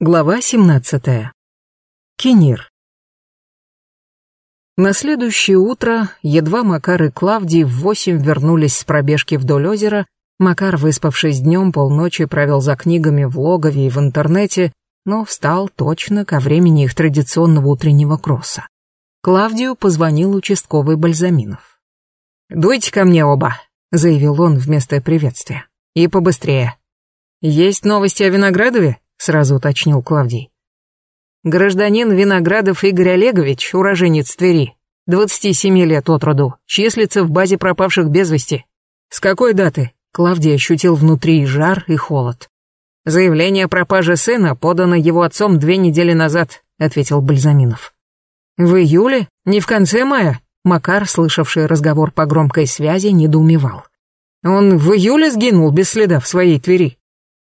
Глава 17. Кенир. На следующее утро, едва Макар и Клавдий в восемь вернулись с пробежки вдоль озера, Макар, выспавшись днем, полночи провел за книгами в логове и в интернете, но встал точно ко времени их традиционного утреннего кросса. Клавдию позвонил участковый Бальзаминов. «Дуйте ко мне оба», — заявил он вместо приветствия. «И побыстрее». «Есть новости о Виноградове?» Сразу уточнил Клавдий. Гражданин Виноградов Игорь Олегович, уроженец Твери, 27 лет от роду, числится в базе пропавших без вести. С какой даты? Клавдий ощутил внутри и жар, и холод. Заявление о пропаже сына подано его отцом две недели назад, ответил Бальзаминов. В июле? Не в конце мая? Макар, слышавший разговор по громкой связи, недоумевал. Он в июле сгинул без следа в своей Твери.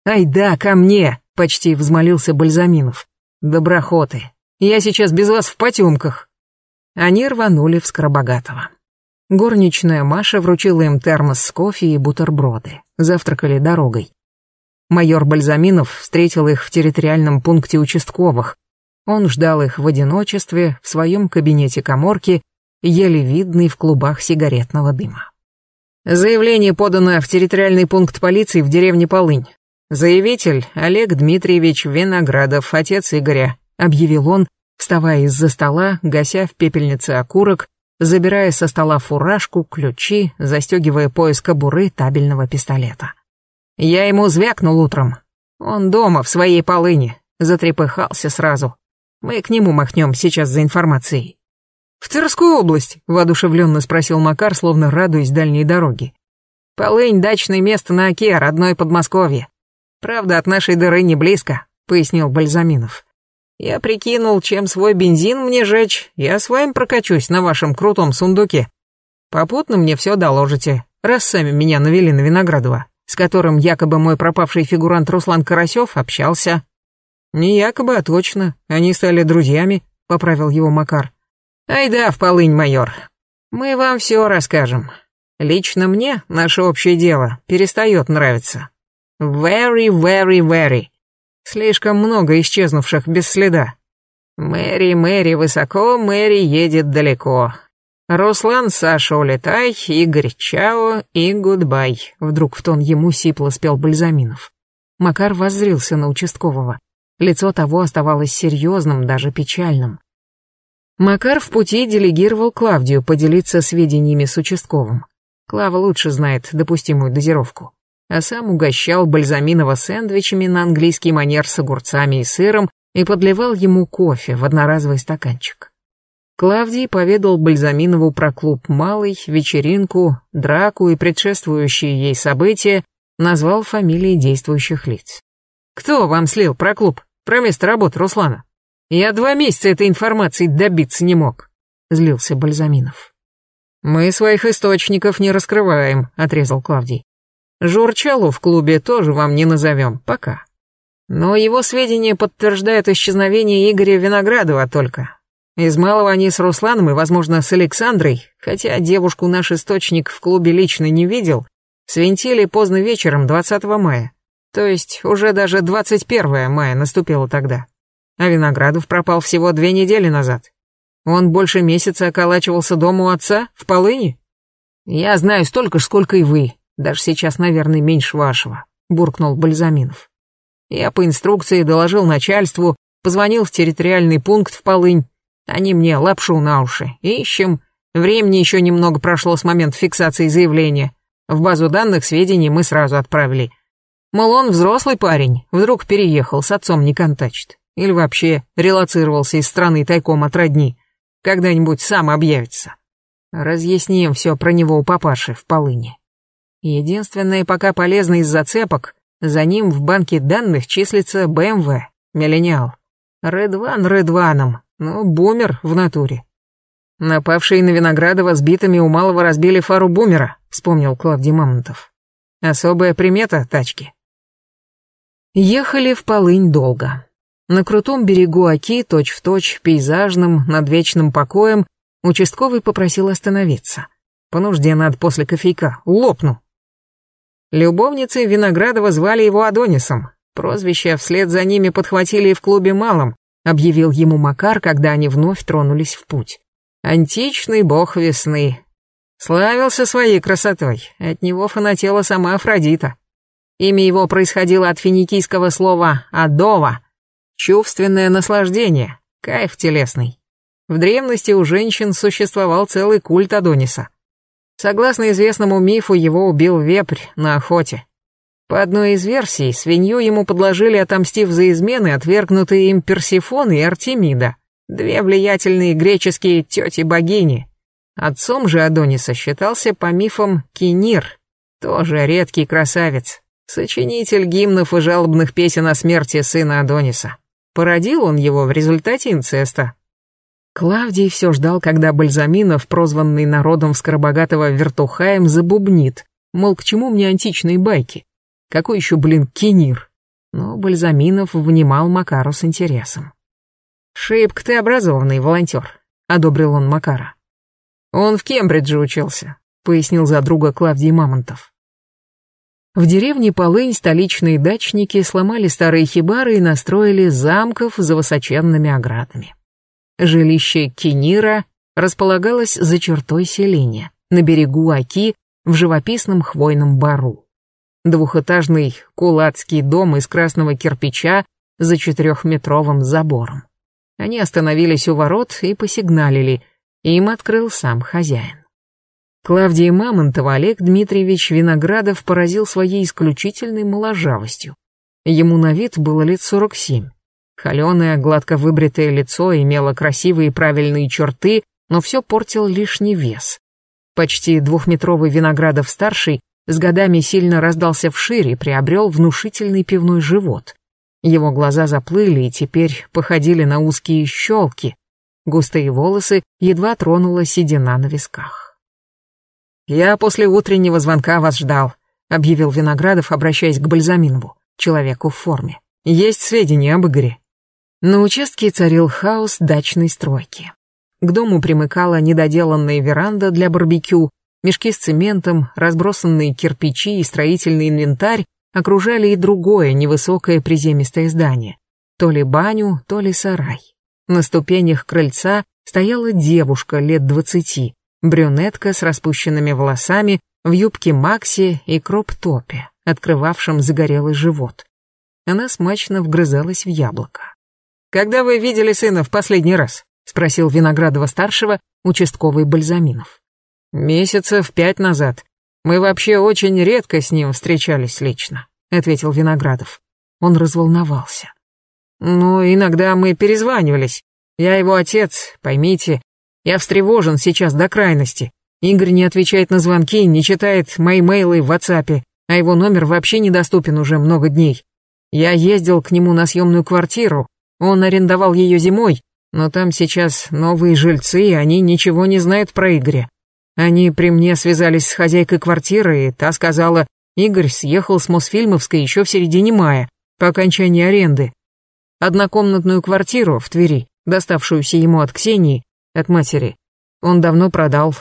Ай да, ко мне, почти взмолился Бальзаминов. Доброхоты, я сейчас без вас в потемках. Они рванули в Скоробогатого. Горничная Маша вручила им термос с кофе и бутерброды. Завтракали дорогой. Майор Бальзаминов встретил их в территориальном пункте участковых. Он ждал их в одиночестве, в своем кабинете коморки, еле видный в клубах сигаретного дыма. Заявление подано в территориальный пункт полиции в деревне Полынь. «Заявитель Олег Дмитриевич Виноградов, отец Игоря», — объявил он, вставая из-за стола, гася в пепельнице окурок, забирая со стола фуражку, ключи, застегивая пояс кобуры табельного пистолета. Я ему звякнул утром. Он дома, в своей полыне, затрепыхался сразу. Мы к нему махнем сейчас за информацией. «В Тверскую область?» — воодушевленно спросил Макар, словно радуясь дальней дороге. «Полынь — дачное место на Оке, родное Подмосковье. Правда, от нашей дыры не близко, пояснил Бальзаминов. Я прикинул, чем свой бензин мне жечь, я с вами прокачусь на вашем крутом сундуке. Попутно мне все доложите, раз сами меня навели на Виноградова, с которым якобы мой пропавший фигурант Руслан Карасев общался. Не якобы, а точно, они стали друзьями, поправил его Макар. Ай да, в полынь, майор. Мы вам все расскажем. Лично мне наше общее дело перестает нравиться. Very, very, very. Слишком много исчезнувших без следа. Мэри, Мэри высоко, Мэри едет далеко. Руслан, Саша, улетай, Игорь, чао и гудбай. Вдруг в тон ему сипло спел Бальзаминов. Макар воззрился на участкового. Лицо того оставалось серьезным, даже печальным. Макар в пути делегировал Клавдию поделиться сведениями с участковым. Клава лучше знает допустимую дозировку а сам угощал Бальзаминова сэндвичами на английский манер с огурцами и сыром и подливал ему кофе в одноразовый стаканчик. Клавдий поведал Бальзаминову про клуб «Малый», вечеринку, драку и предшествующие ей события, назвал фамилии действующих лиц. «Кто вам слил про клуб? Про место работы Руслана? Я два месяца этой информации добиться не мог», — злился Бальзаминов. «Мы своих источников не раскрываем», — отрезал Клавдий. Журчалу в клубе тоже вам не назовем, пока. Но его сведения подтверждают исчезновение Игоря Виноградова только. Из малого они с Русланом и, возможно, с Александрой, хотя девушку наш источник в клубе лично не видел, свинтили поздно вечером 20 мая. То есть уже даже 21 мая наступило тогда. А Виноградов пропал всего две недели назад. Он больше месяца околачивался дома у отца, в полыни. Я знаю столько ж, сколько и вы, даже сейчас, наверное, меньше вашего», — буркнул Бальзаминов. Я по инструкции доложил начальству, позвонил в территориальный пункт в Полынь. Они мне лапшу на уши. Ищем. Времени еще немного прошло с момента фиксации заявления. В базу данных сведений мы сразу отправили. Мол, он взрослый парень, вдруг переехал, с отцом не контачит. Или вообще релацировался из страны тайком от родни. Когда-нибудь сам объявится. Разъясним все про него у папаши в Полыне. Единственное пока полезное из зацепок, за ним в банке данных числится BMW, миллениал. Редван Редваном, ну, бумер в натуре. Напавшие на Виноградова сбитыми у малого разбили фару бумера, вспомнил Клавдий Мамонтов. Особая примета тачки. Ехали в полынь долго. На крутом берегу Оки, точь-в-точь, пейзажным, над вечным покоем, участковый попросил остановиться. По нужде надо после кофейка, лопну. Любовницы Виноградова звали его Адонисом. Прозвище вслед за ними подхватили и в клубе малом, объявил ему Макар, когда они вновь тронулись в путь. Античный бог весны. Славился своей красотой, от него фанатела сама Афродита. Имя его происходило от финикийского слова «адова», чувственное наслаждение, кайф телесный. В древности у женщин существовал целый культ Адониса. Согласно известному мифу, его убил вепрь на охоте. По одной из версий, свинью ему подложили, отомстив за измены, отвергнутые им Персифон и Артемида, две влиятельные греческие тети-богини. Отцом же Адониса считался по мифам Кинир, тоже редкий красавец, сочинитель гимнов и жалобных песен о смерти сына Адониса. Породил он его в результате инцеста. Клавдий все ждал, когда Бальзаминов, прозванный народом Скоробогатого вертухаем, забубнит, мол, к чему мне античные байки? Какой еще, блин, кинир? Но Бальзаминов внимал Макару с интересом. «Шибко ты образованный волонтер», — одобрил он Макара. «Он в Кембридже учился», — пояснил за друга Клавдий Мамонтов. В деревне Полынь столичные дачники сломали старые хибары и настроили замков за высоченными оградами. Жилище Кинира располагалось за чертой селения, на берегу Оки, в живописном хвойном бару. Двухэтажный кулацкий дом из красного кирпича за четырехметровым забором. Они остановились у ворот и посигналили, им открыл сам хозяин. Клавдия Мамонтова Олег Дмитриевич Виноградов поразил своей исключительной моложавостью. Ему на вид было лет сорок семь. Холеное, гладко выбритое лицо имело красивые и правильные черты, но все портил лишний вес. Почти двухметровый Виноградов-старший с годами сильно раздался вширь и приобрел внушительный пивной живот. Его глаза заплыли и теперь походили на узкие щелки. Густые волосы едва тронула седина на висках. «Я после утреннего звонка вас ждал», — объявил Виноградов, обращаясь к Бальзаминову, человеку в форме. «Есть сведения об Игоре?» На участке царил хаос дачной стройки. К дому примыкала недоделанная веранда для барбекю, мешки с цементом, разбросанные кирпичи и строительный инвентарь окружали и другое невысокое приземистое здание. То ли баню, то ли сарай. На ступенях крыльца стояла девушка лет двадцати, брюнетка с распущенными волосами, в юбке Макси и кроп-топе, открывавшем загорелый живот. Она смачно вгрызалась в яблоко. «Когда вы видели сына в последний раз?» — спросил Виноградова-старшего участковый Бальзаминов. «Месяцев пять назад. Мы вообще очень редко с ним встречались лично», — ответил Виноградов. Он разволновался. «Ну, иногда мы перезванивались. Я его отец, поймите. Я встревожен сейчас до крайности. Игорь не отвечает на звонки, не читает мои мейлы в WhatsApp, а его номер вообще недоступен уже много дней. Я ездил к нему на съемную квартиру, он арендовал ее зимой, но там сейчас новые жильцы, и они ничего не знают про Игоря. Они при мне связались с хозяйкой квартиры, и та сказала, Игорь съехал с Мосфильмовской еще в середине мая, по окончании аренды. Однокомнатную квартиру в Твери, доставшуюся ему от Ксении, от матери, он давно продал.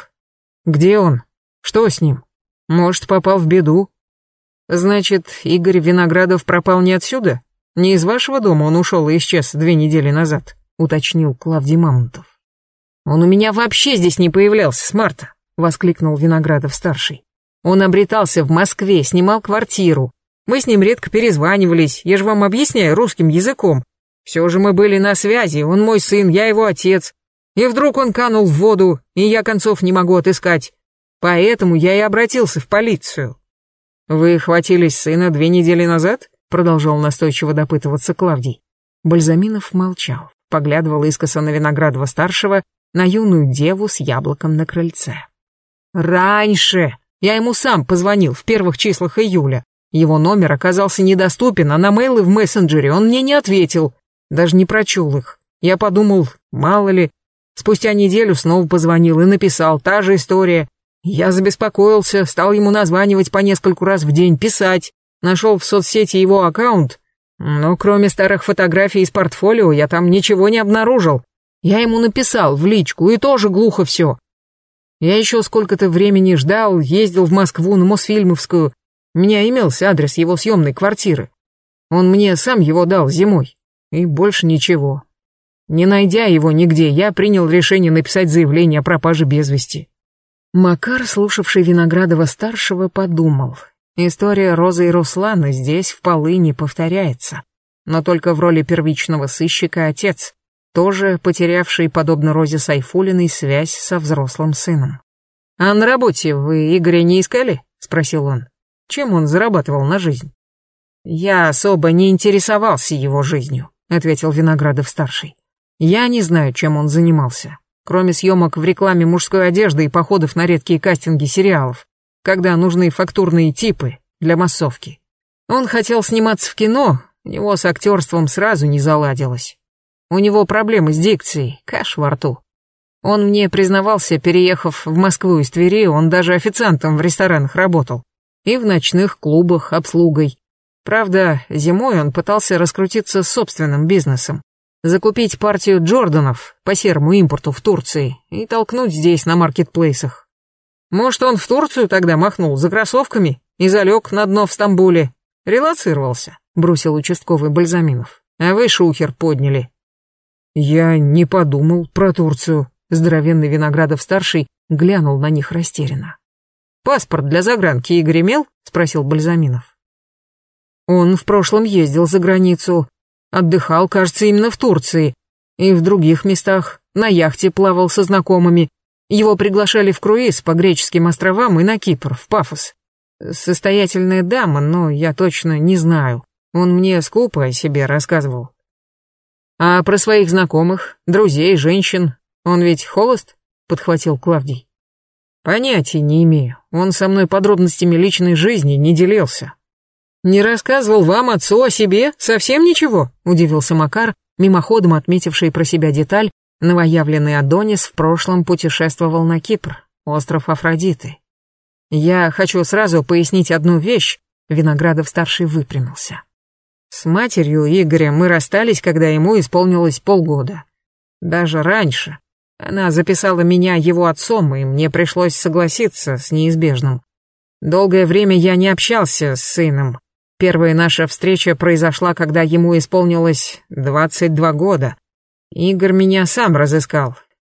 Где он? Что с ним? Может, попал в беду? Значит, Игорь Виноградов пропал не отсюда? Не из вашего дома он ушел и исчез две недели назад, уточнил Клавдий Мамонтов. Он у меня вообще здесь не появлялся с марта, воскликнул Виноградов-старший. Он обретался в Москве, снимал квартиру. Мы с ним редко перезванивались, я же вам объясняю русским языком. Все же мы были на связи, он мой сын, я его отец. И вдруг он канул в воду, и я концов не могу отыскать. Поэтому я и обратился в полицию. Вы хватились сына две недели назад? Продолжал настойчиво допытываться Клавдий. Бальзаминов молчал, поглядывал искоса на Виноградова-старшего, на юную деву с яблоком на крыльце. «Раньше! Я ему сам позвонил в первых числах июля. Его номер оказался недоступен, а на мейлы в мессенджере он мне не ответил, даже не прочел их. Я подумал, мало ли. Спустя неделю снова позвонил и написал, та же история. Я забеспокоился, стал ему названивать по нескольку раз в день, писать. Нашел в соцсети его аккаунт, но кроме старых фотографий из портфолио я там ничего не обнаружил. Я ему написал в личку, и тоже глухо все. Я еще сколько-то времени ждал, ездил в Москву на Мосфильмовскую. У меня имелся адрес его съемной квартиры. Он мне сам его дал зимой. И больше ничего. Не найдя его нигде, я принял решение написать заявление о пропаже без вести. Макар, слушавший Виноградова-старшего, подумал. История Розы и Руслана здесь в полыни повторяется. Но только в роли первичного сыщика отец, тоже потерявший, подобно Розе Сайфулиной, связь со взрослым сыном. «А на работе вы Игоря не искали?» — спросил он. «Чем он зарабатывал на жизнь?» «Я особо не интересовался его жизнью», — ответил Виноградов-старший. «Я не знаю, чем он занимался, кроме съемок в рекламе мужской одежды и походов на редкие кастинги сериалов, когда нужны фактурные типы для массовки. Он хотел сниматься в кино, у него с актерством сразу не заладилось. У него проблемы с дикцией, каш во рту. Он мне признавался, переехав в Москву из Твери, он даже официантом в ресторанах работал. И в ночных клубах обслугой. Правда, зимой он пытался раскрутиться собственным бизнесом. Закупить партию Джорданов по серому импорту в Турции и толкнуть здесь на маркетплейсах. Может, он в Турцию тогда махнул за кроссовками и залег на дно в Стамбуле. Релацировался, бросил участковый Бальзаминов. А вы шухер подняли. Я не подумал про Турцию, Здоровенный Виноградов-старший глянул на них растерянно. «Паспорт для загранки Игорь имел?» — спросил Бальзаминов. «Он в прошлом ездил за границу. Отдыхал, кажется, именно в Турции. И в других местах. На яхте плавал со знакомыми. Его приглашали в круиз по греческим островам и на Кипр, в Пафос. Состоятельная дама, но я точно не знаю. Он мне скупо о себе рассказывал. А про своих знакомых, друзей, женщин он ведь холост?» — подхватил Клавдий. «Понятия не имею. Он со мной подробностями личной жизни не делился». «Не рассказывал вам, отцу, о себе? Совсем ничего?» — удивился Макар, мимоходом отметивший про себя деталь, новоявленный Адонис в прошлом путешествовал на Кипр, остров Афродиты. «Я хочу сразу пояснить одну вещь», — Виноградов-старший выпрямился. «С матерью Игоря мы расстались, когда ему исполнилось полгода. Даже раньше. Она записала меня его отцом, и мне пришлось согласиться с неизбежным. Долгое время я не общался с сыном. Первая наша встреча произошла, когда ему исполнилось 22 года. Игорь меня сам разыскал.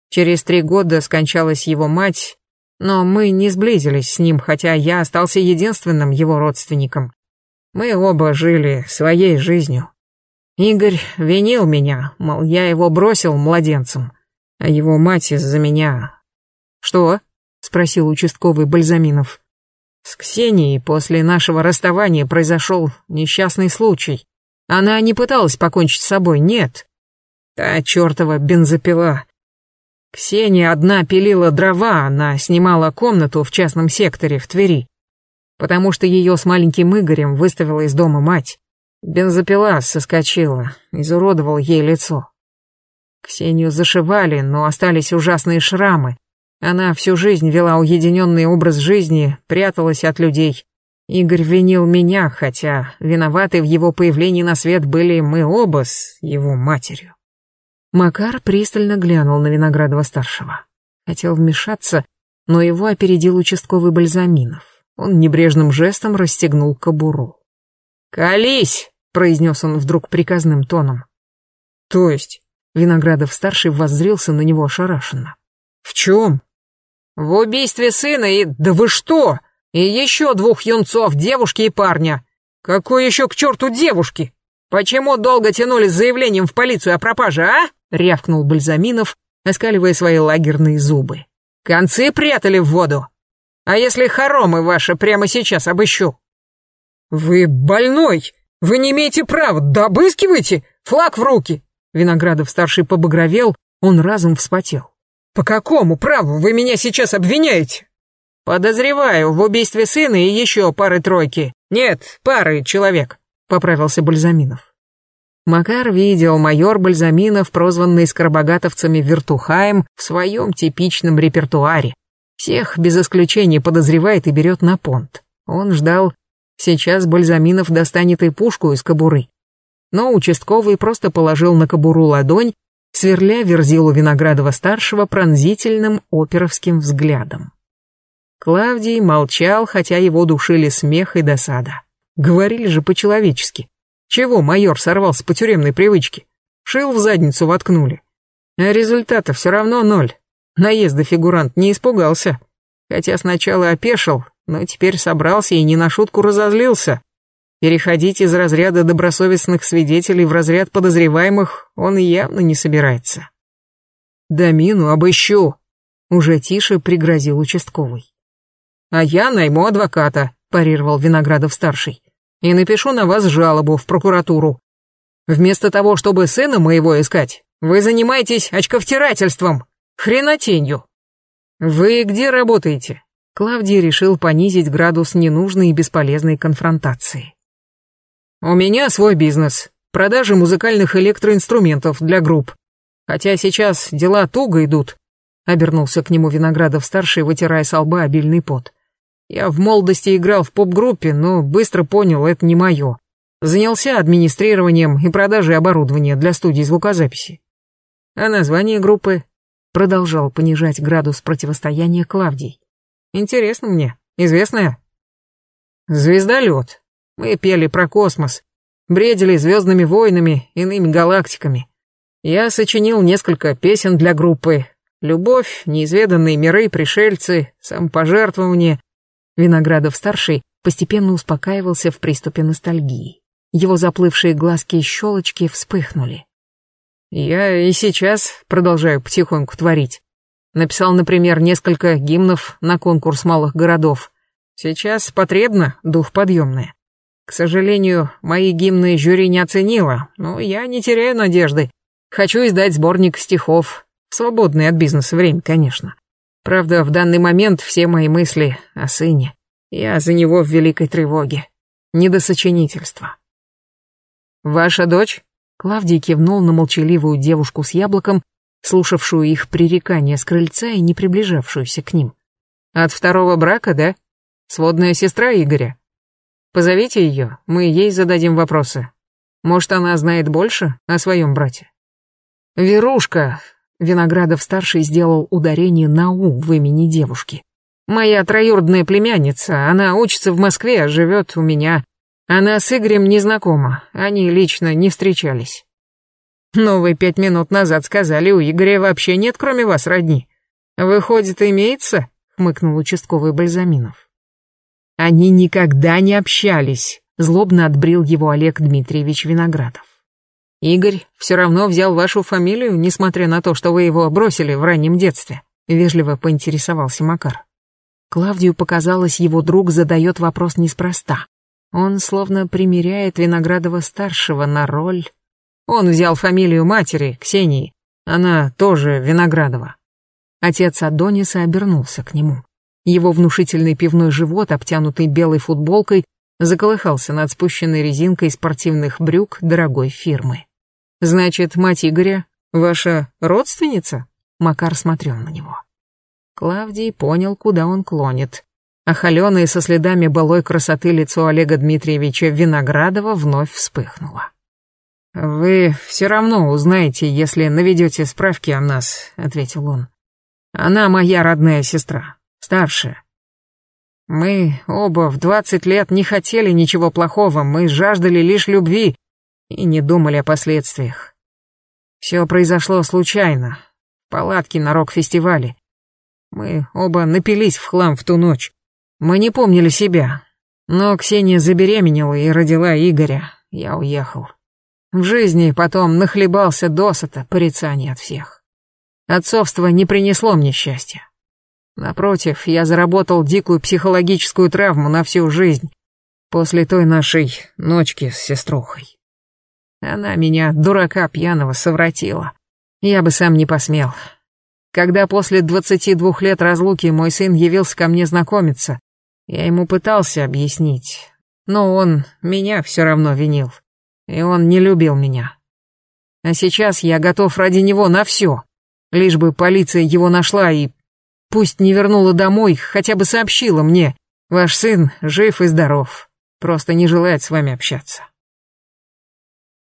Через три года скончалась его мать, но мы не сблизились с ним, хотя я остался единственным его родственником. Мы оба жили своей жизнью. Игорь винил меня, мол, я его бросил младенцем а его мать из-за меня. Что? спросил участковый Бальзаминов. С Ксенией после нашего расставания произошел несчастный случай. Она не пыталась покончить с собой, нет. Та чертова бензопила. Ксения одна пилила дрова, она снимала комнату в частном секторе в Твери, потому что ее с маленьким Игорем выставила из дома мать. Бензопила соскочила, изуродовал ей лицо. Ксению зашивали, но остались ужасные шрамы. Она всю жизнь вела уединенный образ жизни, пряталась от людей. Игорь винил меня, хотя виноваты в его появлении на свет были мы оба с его матерью. Макар пристально глянул на Виноградова-старшего. Хотел вмешаться, но его опередил участковый Бальзаминов. Он небрежным жестом расстегнул кобуру. «Колись!» — произнес он вдруг приказным тоном. «То есть?» Виноградов-старший воззрился на него ошарашенно. «В чем?» «В убийстве сына и... Да вы что? И еще двух юнцов, девушки и парня. Какой еще к черту девушки? Почему долго тянули с заявлением в полицию о пропаже, а?» Рявкнул Бальзаминов, оскаливая свои лагерные зубы. «Концы прятали в воду. А если хоромы ваши прямо сейчас обыщу?» «Вы больной! Вы не имеете права! Да обыскивайте! Флаг в руки! Виноградов-старший побагровел, он разом вспотел. «По какому праву вы меня сейчас обвиняете?» «Подозреваю в убийстве сына и еще пары-тройки. Нет, пары человек», — поправился Бальзаминов. Макар видел майор Бальзаминов, прозванный скоробогатовцами Вертухаем, в своем типичном репертуаре. Всех без исключения подозревает и берет на понт. Он ждал, сейчас Бальзаминов достанет и пушку из кобуры но участковый просто положил на кобуру ладонь, сверля Верзилу Виноградова-старшего пронзительным оперовским взглядом. Клавдий молчал, хотя его душили смех и досада. Говорили же по-человечески. Чего майор сорвался по тюремной привычке? Шил в задницу воткнули. А результата все равно ноль. Наезда фигурант не испугался. Хотя сначала опешил, но теперь собрался и не на шутку разозлился. Переходить из разряда добросовестных свидетелей в разряд подозреваемых он явно не собирается. «Да мину обыщу», — уже тише пригрозил участковый. «А я найму адвоката», — парировал Виноградов-старший, «и напишу на вас жалобу в прокуратуру. Вместо того, чтобы сына моего искать, вы занимаетесь очковтирательством, хренотенью». «Вы где работаете?» Клавдий решил понизить градус ненужной и бесполезной конфронтации. «У меня свой бизнес. Продажи музыкальных электроинструментов для групп. Хотя сейчас дела туго идут», — обернулся к нему Виноградов-старший, вытирая с лба обильный пот. «Я в молодости играл в поп-группе, но быстро понял, это не мое. Занялся администрированием и продажей оборудования для студий звукозаписи. А название группы продолжал понижать градус противостояния Клавдий. Интересно мне, известное? Звездолет. Мы пели про космос, бредили звездными войнами, иными галактиками. Я сочинил несколько песен для группы. Любовь, неизведанные миры, пришельцы, самопожертвование. Виноградов-старший постепенно успокаивался в приступе ностальгии. Его заплывшие глазки и щелочки вспыхнули. Я и сейчас продолжаю потихоньку творить. Написал, например, несколько гимнов на конкурс малых городов. Сейчас потребно дух подъемное. К сожалению, мои гимны жюри не оценило, но я не теряю надежды. Хочу издать сборник стихов. Свободное от бизнеса время, конечно. Правда, в данный момент все мои мысли о сыне. Я за него в великой тревоге. Не до сочинительства. «Ваша дочь?» Клавдий кивнул на молчаливую девушку с яблоком, слушавшую их пререкания с крыльца и не приближавшуюся к ним. «От второго брака, да? Сводная сестра Игоря? Позовите ее, мы ей зададим вопросы. Может, она знает больше о своем брате?» «Верушка!» — Виноградов-старший сделал ударение на «у» в имени девушки. «Моя троюродная племянница, она учится в Москве, а живет у меня. Она с Игорем не знакома, они лично не встречались. Но вы пять минут назад сказали, у Игоря вообще нет, кроме вас, родни. Выходит, имеется? Хмыкнул участковый Бальзаминов. Они никогда не общались, злобно отбрил его Олег Дмитриевич Виноградов. Игорь все равно взял вашу фамилию, несмотря на то, что вы его бросили в раннем детстве, вежливо поинтересовался Макар. Клавдию показалось, его друг задает вопрос неспроста. Он словно примеряет Виноградова-старшего на роль. Он взял фамилию матери, Ксении. Она тоже Виноградова. Отец Адониса обернулся к нему. Его внушительный пивной живот, обтянутый белой футболкой, заколыхался над спущенной резинкой спортивных брюк дорогой фирмы. «Значит, мать Игоря ваша родственница?» Макар смотрел на него. Клавдий понял, куда он клонит холеное со следами былой красоты лицо Олега Дмитриевича Виноградова вновь вспыхнуло. «Вы все равно узнаете, если наведете справки о нас», — ответил он. «Она моя родная сестра, старшая. Мы оба в двадцать лет не хотели ничего плохого, мы жаждали лишь любви и не думали о последствиях. Все произошло случайно, в палатке на рок-фестивале. Мы оба напились в хлам в ту ночь. Мы не помнили себя. Но Ксения забеременела и родила Игоря. Я уехал. В жизни потом нахлебался досыта порицаний от всех. Отцовство не принесло мне счастья. Напротив, я заработал дикую психологическую травму на всю жизнь после той нашей ночки с сеструхой. Она меня, дурака пьяного, совратила. Я бы сам не посмел. Когда после двадцати двух лет разлуки мой сын явился ко мне знакомиться, я ему пытался объяснить, но он меня все равно винил. И он не любил меня. А сейчас я готов ради него на все. Лишь бы полиция его нашла и пусть не вернула домой, хотя бы сообщила мне, ваш сын жив и здоров, просто не желает с вами общаться.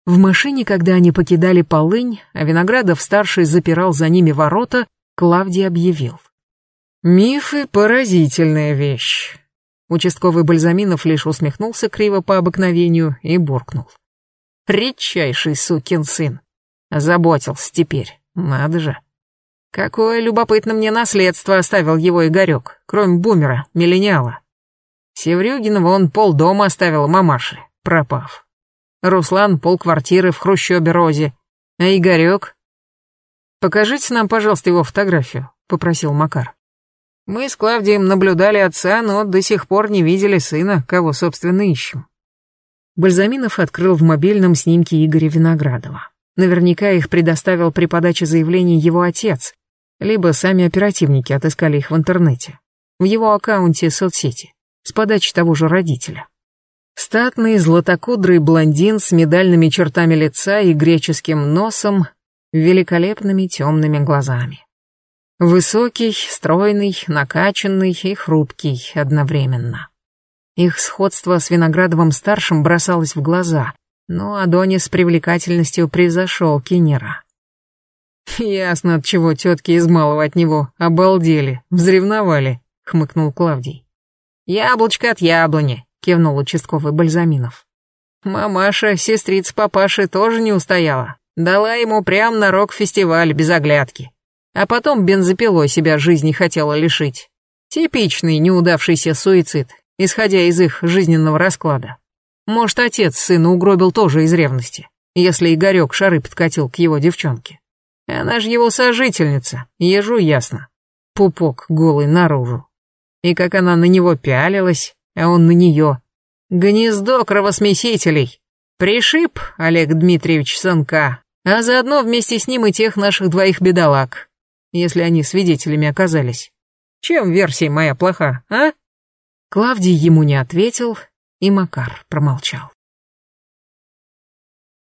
В машине, когда они покидали полынь, а Виноградов-старший запирал за ними ворота, Клавдий объявил. «Мифы — поразительная вещь. Участковый Бальзаминов лишь усмехнулся криво по обыкновению и буркнул. Редчайший сукин сын. Заботился теперь, надо же. Какое любопытно мне наследство оставил его Игорек, кроме бумера, миллениала. Севрюгинова он полдома оставил мамаше, пропав. Руслан полквартиры в хрущебе Розе, а Игорек... «Покажите нам, пожалуйста, его фотографию», — попросил Макар. «Мы с Клавдием наблюдали отца, но до сих пор не видели сына, кого, собственно, ищем». Бальзаминов открыл в мобильном снимки Игоря Виноградова. Наверняка их предоставил при подаче заявлений его отец, либо сами оперативники отыскали их в интернете, в его аккаунте соцсети, с подачи того же родителя. Статный, златокудрый блондин с медальными чертами лица и греческим носом, великолепными темными глазами. Высокий, стройный, накачанный и хрупкий одновременно. Их сходство с Виноградовым-старшим бросалось в глаза, но Адонис привлекательностью превзошел Кинера. «Ясно, от чего тетки из малого от него обалдели, взревновали», — хмыкнул Клавдий. «Яблочко от яблони», — кивнул участковый Бальзаминов. «Мамаша, сестрица папаши, тоже не устояла. Дала ему прям на рок-фестиваль без оглядки. А потом бензопилой себя жизни хотела лишить. Типичный неудавшийся суицид, исходя из их жизненного расклада. Может, отец сына угробил тоже из ревности, если Игорек шары подкатил к его девчонке. Она же его сожительница, ежу ясно. Пупок голый наружу. И как она на него пялилась, а он на нее. Гнездо кровосмесителей. Пришиб Олег Дмитриевич сынка, а заодно вместе с ним и тех наших двоих бедолаг, если они свидетелями оказались. Чем версия моя плоха, а? Клавдий ему не ответил, и Макар промолчал.